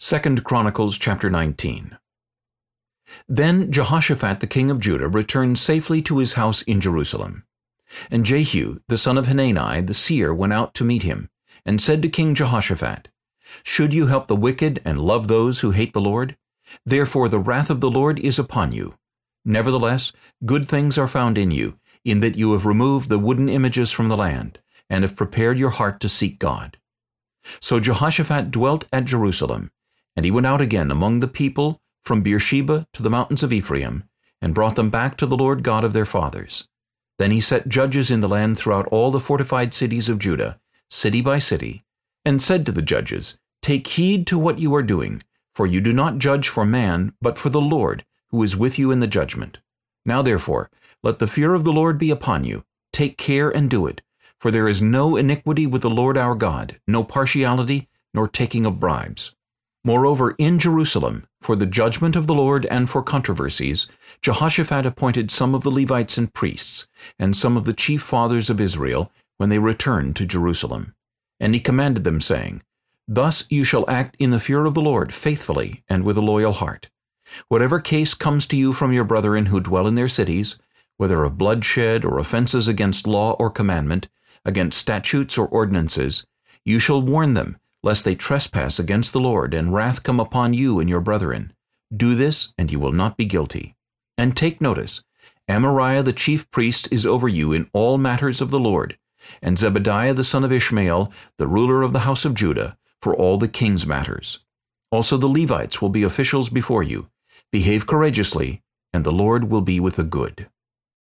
2 Chronicles chapter 19 Then Jehoshaphat the king of Judah returned safely to his house in Jerusalem. And Jehu the son of Hanani the seer went out to meet him, and said to King Jehoshaphat, Should you help the wicked and love those who hate the Lord? Therefore the wrath of the Lord is upon you. Nevertheless, good things are found in you, in that you have removed the wooden images from the land, and have prepared your heart to seek God. So Jehoshaphat dwelt at Jerusalem, and he went out again among the people from Beersheba to the mountains of Ephraim, and brought them back to the Lord God of their fathers. Then he set judges in the land throughout all the fortified cities of Judah, city by city, and said to the judges, Take heed to what you are doing, for you do not judge for man, but for the Lord, who is with you in the judgment. Now therefore, let the fear of the Lord be upon you. Take care and do it, for there is no iniquity with the Lord our God, no partiality, nor taking of bribes. Moreover, in Jerusalem, for the judgment of the Lord and for controversies, Jehoshaphat appointed some of the Levites and priests, and some of the chief fathers of Israel, when they returned to Jerusalem. And he commanded them, saying, Thus you shall act in the fear of the Lord faithfully and with a loyal heart. Whatever case comes to you from your brethren who dwell in their cities, whether of bloodshed or offenses against law or commandment, against statutes or ordinances, you shall warn them, lest they trespass against the Lord, and wrath come upon you and your brethren. Do this, and you will not be guilty. And take notice, Amariah the chief priest is over you in all matters of the Lord, and Zebadiah the son of Ishmael, the ruler of the house of Judah, for all the king's matters. Also the Levites will be officials before you. Behave courageously, and the Lord will be with the good.